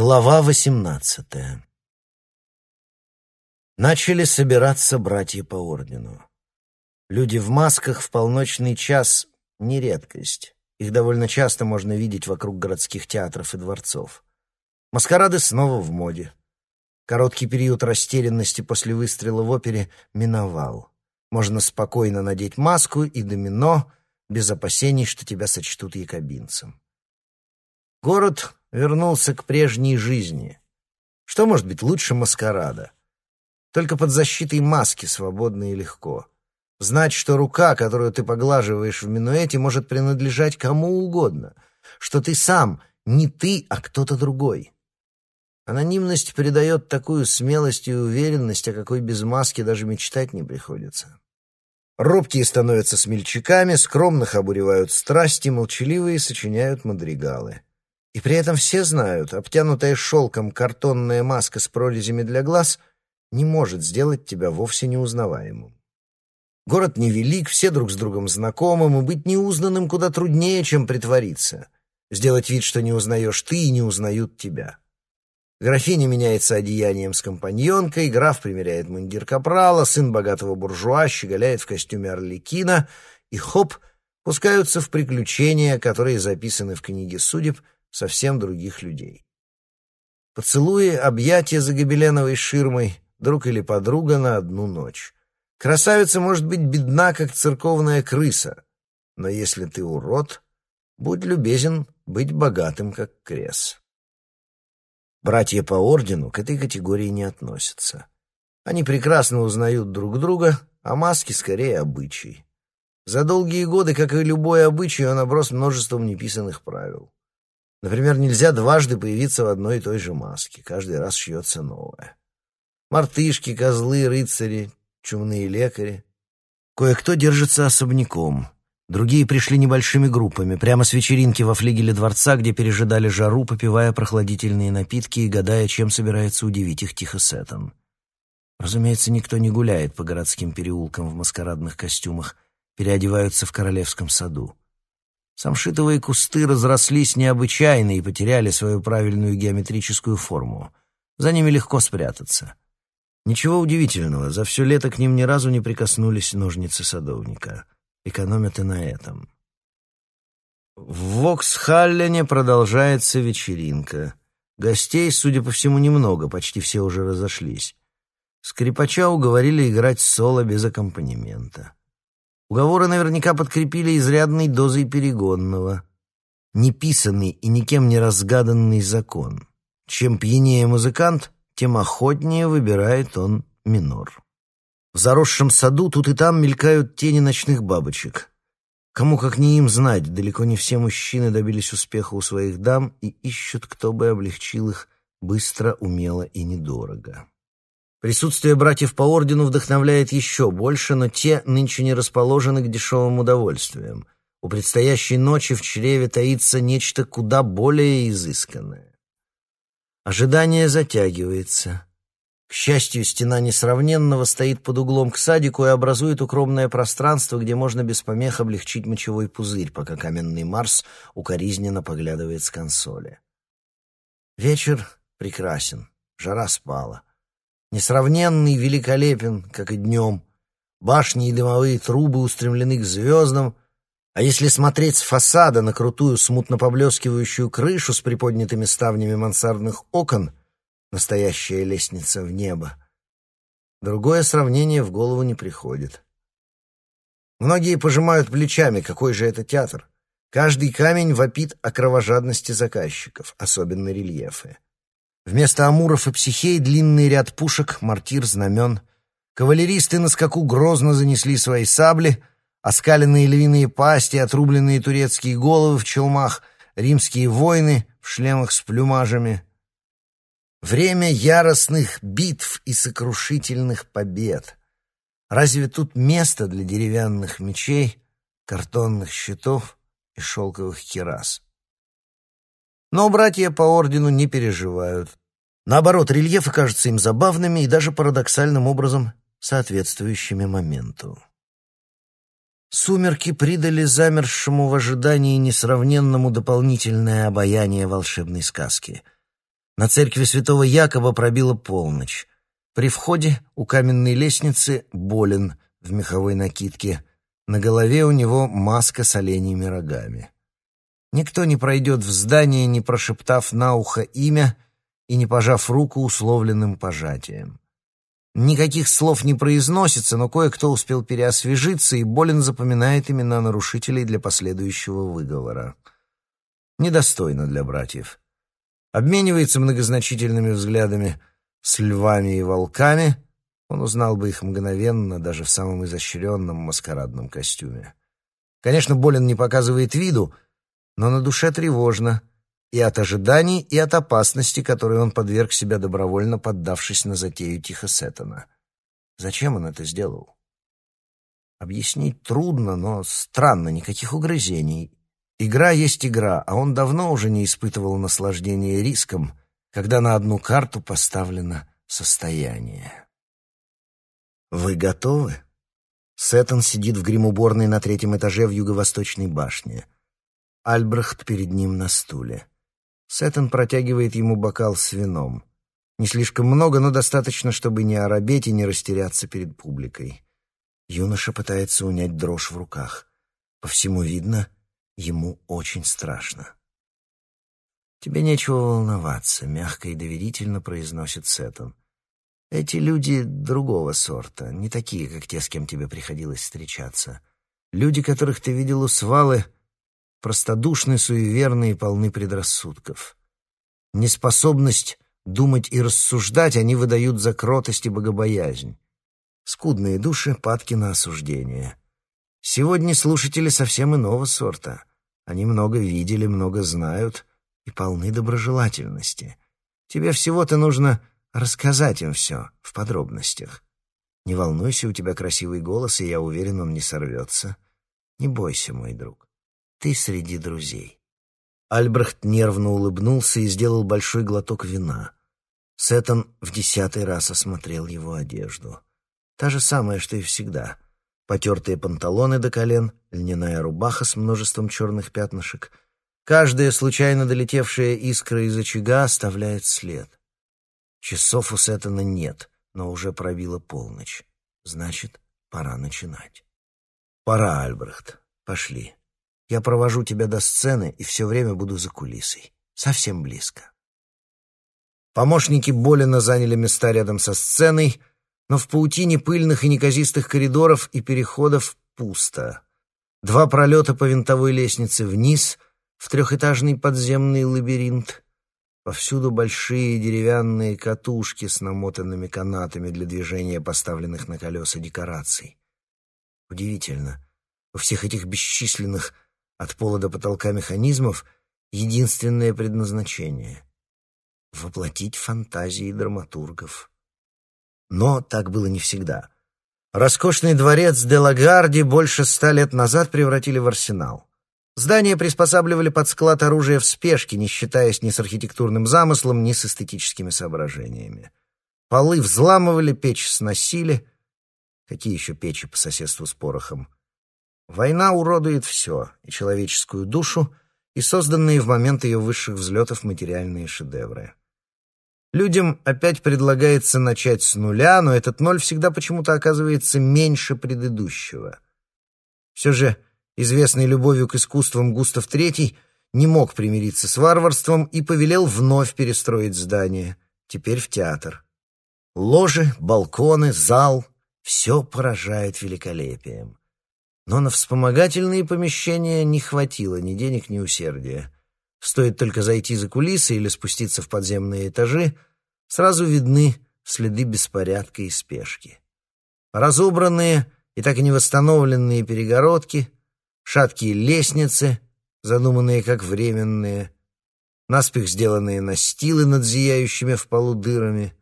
Глава восемнадцатая Начали собираться братья по ордену. Люди в масках в полночный час — не редкость. Их довольно часто можно видеть вокруг городских театров и дворцов. Маскарады снова в моде. Короткий период растерянности после выстрела в опере миновал. Можно спокойно надеть маску и домино, без опасений, что тебя сочтут якобинцем. Город вернулся к прежней жизни. Что может быть лучше маскарада? Только под защитой маски свободно и легко. Знать, что рука, которую ты поглаживаешь в минуэте, может принадлежать кому угодно, что ты сам не ты, а кто-то другой. Анонимность придает такую смелость и уверенность, о какой без маски даже мечтать не приходится. Робкие становятся смельчаками, скромных обуревают страсти, молчаливые сочиняют мадригалы. И при этом все знают, обтянутая шелком картонная маска с прорезями для глаз не может сделать тебя вовсе неузнаваемым. Город невелик, все друг с другом знакомы, и быть неузнанным куда труднее, чем притвориться. Сделать вид, что не узнаешь ты, и не узнают тебя. Графиня меняется одеянием с компаньонкой, граф примеряет мундир капрала, сын богатого буржуа щеголяет в костюме орликина, и хоп, пускаются в приключения, которые записаны в книге судеб совсем других людей. Поцелуи, объятия за гобеленовой ширмой, друг или подруга на одну ночь. Красавица может быть бедна, как церковная крыса, но если ты урод, будь любезен быть богатым, как крес. Братья по ордену к этой категории не относятся. Они прекрасно узнают друг друга, а маски скорее обычай. За долгие годы, как и любой обычай, он оброс множеством неписанных правил. Например, нельзя дважды появиться в одной и той же маске, каждый раз шьется новое. Мартышки, козлы, рыцари, чумные лекари. Кое-кто держится особняком. Другие пришли небольшими группами, прямо с вечеринки во флигеле дворца, где пережидали жару, попивая прохладительные напитки и гадая, чем собирается удивить их тихосетом. Разумеется, никто не гуляет по городским переулкам в маскарадных костюмах, переодеваются в королевском саду. Самшитовые кусты разрослись необычайно и потеряли свою правильную геометрическую форму. За ними легко спрятаться. Ничего удивительного, за все лето к ним ни разу не прикоснулись ножницы садовника. Экономят и на этом. В Воксхаллене продолжается вечеринка. Гостей, судя по всему, немного, почти все уже разошлись. Скрипача уговорили играть соло без аккомпанемента. Уговоры наверняка подкрепили изрядной дозой перегонного. Неписанный и никем не разгаданный закон. Чем пьянее музыкант, тем охотнее выбирает он минор. В заросшем саду тут и там мелькают тени ночных бабочек. Кому как не им знать, далеко не все мужчины добились успеха у своих дам и ищут, кто бы облегчил их быстро, умело и недорого. Присутствие братьев по ордену вдохновляет еще больше, но те нынче не расположены к дешевым удовольствиям. У предстоящей ночи в чреве таится нечто куда более изысканное. Ожидание затягивается. К счастью, стена несравненного стоит под углом к садику и образует укромное пространство, где можно без помех облегчить мочевой пузырь, пока каменный Марс укоризненно поглядывает с консоли. Вечер прекрасен, жара спала. Несравненный великолепен, как и днем. Башни и дымовые трубы устремлены к звездам — а если смотреть с фасада на крутую, смутно поблескивающую крышу с приподнятыми ставнями мансардных окон, настоящая лестница в небо, другое сравнение в голову не приходит. Многие пожимают плечами, какой же это театр. Каждый камень вопит о кровожадности заказчиков, особенно рельефы. Вместо амуров и психей длинный ряд пушек, мортир, знамен. Кавалеристы на скаку грозно занесли свои сабли — оскаленные львиные пасти, отрубленные турецкие головы в челмах, римские воины в шлемах с плюмажами. Время яростных битв и сокрушительных побед. Разве тут место для деревянных мечей, картонных щитов и шелковых кирас? Но братья по ордену не переживают. Наоборот, рельефы кажутся им забавными и даже парадоксальным образом соответствующими моменту. Сумерки придали замершему в ожидании несравненному дополнительное обаяние волшебной сказки. На церкви святого Якова пробила полночь. При входе у каменной лестницы Болин в меховой накидке. На голове у него маска с оленьими рогами. Никто не пройдет в здание, не прошептав на ухо имя и не пожав руку условленным пожатием. Никаких слов не произносится, но кое-кто успел переосвежиться, и Болин запоминает имена нарушителей для последующего выговора. Недостойно для братьев обменивается многозначительными взглядами с львами и волками, он узнал бы их мгновенно, даже в самом изощренном маскарадном костюме. Конечно, Болин не показывает виду, но на душе тревожно и от ожиданий, и от опасности, которой он подверг себя добровольно, поддавшись на затею Тихосеттона. Зачем он это сделал? Объяснить трудно, но странно, никаких угрызений, Игра есть игра, а он давно уже не испытывал наслаждения риском, когда на одну карту поставлено состояние. «Вы готовы?» Сеттон сидит в гримуборной на третьем этаже в юго-восточной башне. Альбрехт перед ним на стуле. Сеттон протягивает ему бокал с вином. Не слишком много, но достаточно, чтобы не оробеть и не растеряться перед публикой. Юноша пытается унять дрожь в руках. По всему видно, Ему очень страшно. «Тебе нечего волноваться», — мягко и доверительно произносит Сеттон. «Эти люди другого сорта, не такие, как те, с кем тебе приходилось встречаться. Люди, которых ты видел у свалы, простодушны, суеверны и полны предрассудков. Неспособность думать и рассуждать они выдают за кротость и богобоязнь. Скудные души, падки на осуждение. Сегодня слушатели совсем иного сорта. Они много видели, много знают и полны доброжелательности. Тебе всего-то нужно рассказать им все в подробностях. Не волнуйся, у тебя красивый голос, и я уверен, он не сорвется. Не бойся, мой друг. Ты среди друзей. Альбрехт нервно улыбнулся и сделал большой глоток вина. Сеттон в десятый раз осмотрел его одежду. Та же самая, что и всегда — потертые панталоны до колен, льняная рубаха с множеством черных пятнышек. Каждая случайно долетевшая искра из очага оставляет след. Часов у Сеттона нет, но уже пробила полночь. Значит, пора начинать. Пора, Альбрехт. Пошли. Я провожу тебя до сцены и все время буду за кулисой. Совсем близко. Помощники Болина заняли места рядом со сценой, но в паутине пыльных и неказистых коридоров и переходов пусто. Два пролета по винтовой лестнице вниз, в трехэтажный подземный лабиринт. Повсюду большие деревянные катушки с намотанными канатами для движения поставленных на колеса декораций. Удивительно, у всех этих бесчисленных от пола до потолка механизмов единственное предназначение — воплотить фантазии драматургов. Но так было не всегда. Роскошный дворец де Лагарди больше ста лет назад превратили в арсенал. Здание приспосабливали под склад оружия в спешке, не считаясь ни с архитектурным замыслом, ни с эстетическими соображениями. Полы взламывали, печь сносили. Какие еще печи по соседству с порохом? Война уродует все, и человеческую душу, и созданные в момент ее высших взлетов материальные шедевры. Людям опять предлагается начать с нуля, но этот ноль всегда почему-то оказывается меньше предыдущего. Все же известный любовью к искусствам Густав III не мог примириться с варварством и повелел вновь перестроить здание, теперь в театр. Ложи, балконы, зал — все поражает великолепием. Но на вспомогательные помещения не хватило ни денег, ни усердия. Стоит только зайти за кулисы или спуститься в подземные этажи, сразу видны следы беспорядка и спешки. Разобранные и так и не восстановленные перегородки, шаткие лестницы, задуманные как временные, наспех сделанные настилы над зияющими в полу дырами.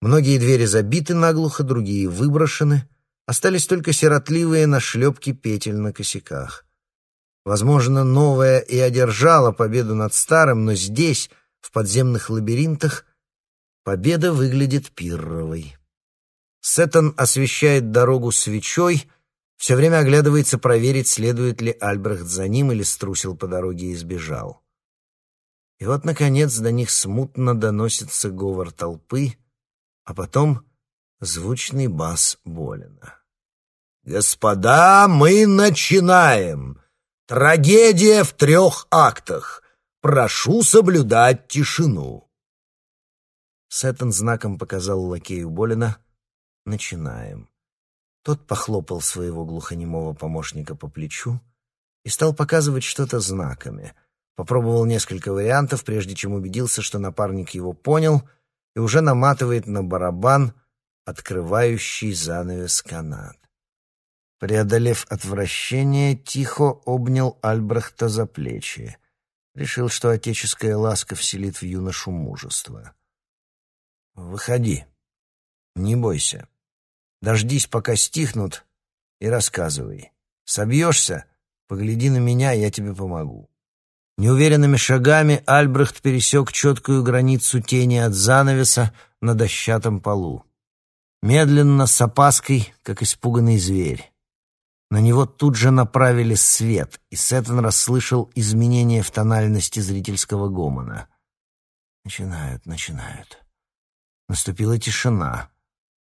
Многие двери забиты наглухо, другие выброшены, остались только сиротливые нашлепки петель на косяках. Возможно, новое и одержало победу над старым, но здесь, в подземных лабиринтах, победа выглядит пирровой. Сеттон освещает дорогу свечой, все время оглядывается проверить, следует ли Альбрехт за ним или струсил по дороге и сбежал. И вот, наконец, до них смутно доносится говор толпы, а потом звучный бас Болина. «Господа, мы начинаем! Трагедия в трех актах! Прошу соблюдать тишину!» Сеттон знаком показал лакею Болина «Начинаем». Тот похлопал своего глухонемого помощника по плечу и стал показывать что-то знаками. Попробовал несколько вариантов, прежде чем убедился, что напарник его понял и уже наматывает на барабан открывающий занавес канат. Преодолев отвращение, тихо обнял Альбрехта за плечи. Решил, что отеческая ласка вселит в юношу мужество. «Выходи. Не бойся. Дождись, пока стихнут, и рассказывай. Собьешься? Погляди на меня, я тебе помогу». Неуверенными шагами Альбрехт пересек четкую границу тени от занавеса на дощатом полу. Медленно, с опаской, как испуганный зверь. На него тут же направили свет, и Сеттон расслышал изменения в тональности зрительского гомона. Начинают, начинают. Наступила тишина.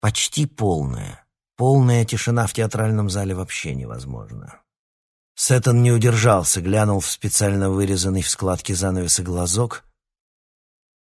Почти полная. Полная тишина в театральном зале вообще невозможна. Сеттон не удержался, глянул в специально вырезанный в складке занавеса глазок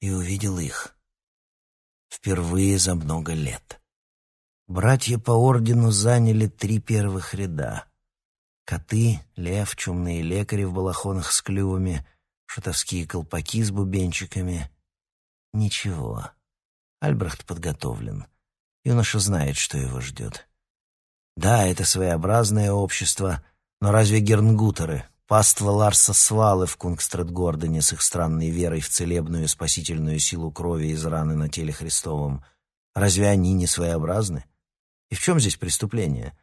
и увидел их. Впервые за много лет. Братья по ордену заняли три первых ряда. Коты, лев, чумные лекари в балахонах с клювами, шутовские колпаки с бубенчиками. Ничего. Альбрехт подготовлен. Юноша знает, что его ждет. Да, это своеобразное общество, но разве гернгутеры, паства Ларса Свалы в Кунгстредгордене с их странной верой в целебную спасительную силу крови из раны на теле Христовом, разве они не своеобразны? И в чем здесь преступление?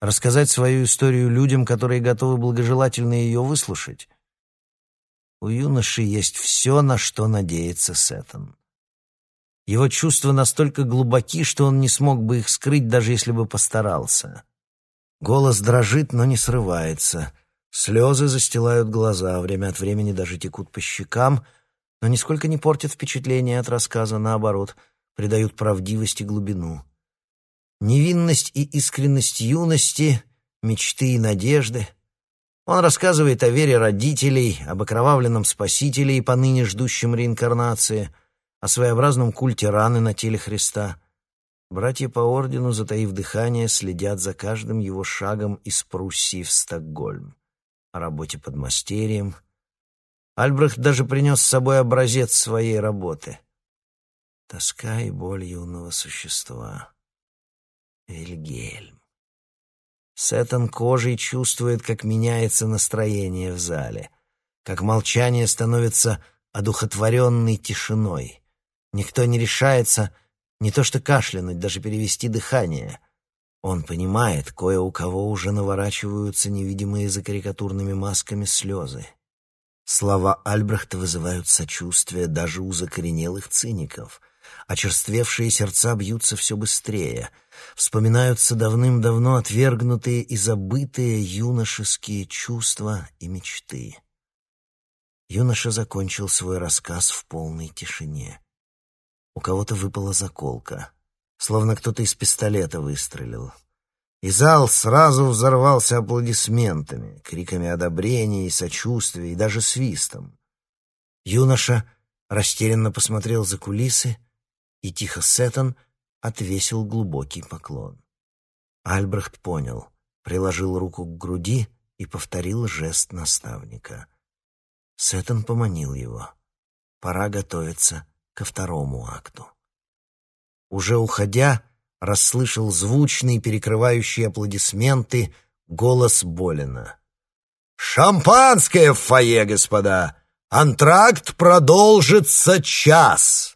Рассказать свою историю людям, которые готовы благожелательно ее выслушать? У юноши есть все, на что надеется Сеттон. Его чувства настолько глубоки, что он не смог бы их скрыть, даже если бы постарался. Голос дрожит, но не срывается. Слезы застилают глаза, время от времени даже текут по щекам, но нисколько не портят впечатление от рассказа, наоборот, придают правдивость и глубину невинность и искренность юности, мечты и надежды. Он рассказывает о вере родителей, об окровавленном спасителе и поныне ждущем реинкарнации, о своеобразном культе раны на теле Христа. Братья по ордену, затаив дыхание, следят за каждым его шагом из Пруссии в Стокгольм, о работе под мастерием. Альбрехт даже принес с собой образец своей работы. Тоска и боль юного существа. Вильгельм. Сеттон кожей чувствует, как меняется настроение в зале, как молчание становится одухотворенной тишиной. Никто не решается не то что кашлянуть, даже перевести дыхание. Он понимает, кое у кого уже наворачиваются невидимые за карикатурными масками слезы. Слова Альбрехта вызывают сочувствие даже у закоренелых циников — Очерствевшие сердца бьются все быстрее. Вспоминаются давным-давно отвергнутые и забытые юношеские чувства и мечты. Юноша закончил свой рассказ в полной тишине. У кого-то выпала заколка, словно кто-то из пистолета выстрелил. И зал сразу взорвался аплодисментами, криками одобрения и сочувствия, и даже свистом. Юноша растерянно посмотрел за кулисы и тихо Сеттон отвесил глубокий поклон. Альбрехт понял, приложил руку к груди и повторил жест наставника. Сеттон поманил его. Пора готовиться ко второму акту. Уже уходя, расслышал звучный, перекрывающий аплодисменты, голос Болина. «Шампанское в фойе, господа! Антракт продолжится час!»